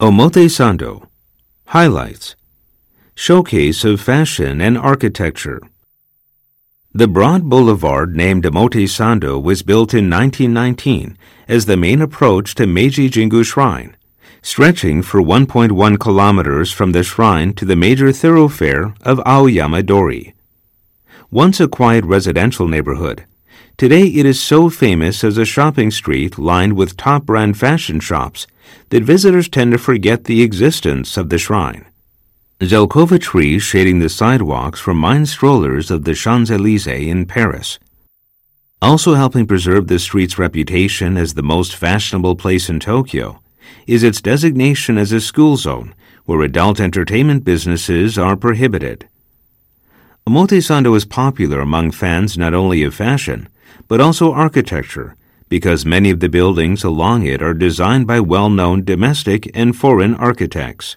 Omotesando Highlights Showcase of Fashion and Architecture The broad boulevard named Omotesando was built in 1919 as the main approach to Meiji Jingu Shrine, stretching for 1.1 kilometers from the shrine to the major thoroughfare of Aoyama Dori. Once a quiet residential neighborhood, today it is so famous as a shopping street lined with top brand fashion shops that visitors tend to forget the existence of the shrine. Zelkova trees shading the sidewalks remind strollers of the Champs Elysees in Paris. Also helping preserve the street's reputation as the most fashionable place in Tokyo is its designation as a school zone where adult entertainment businesses are prohibited. Omotesando is popular among fans not only of fashion, but also architecture, because many of the buildings along it are designed by well known domestic and foreign architects.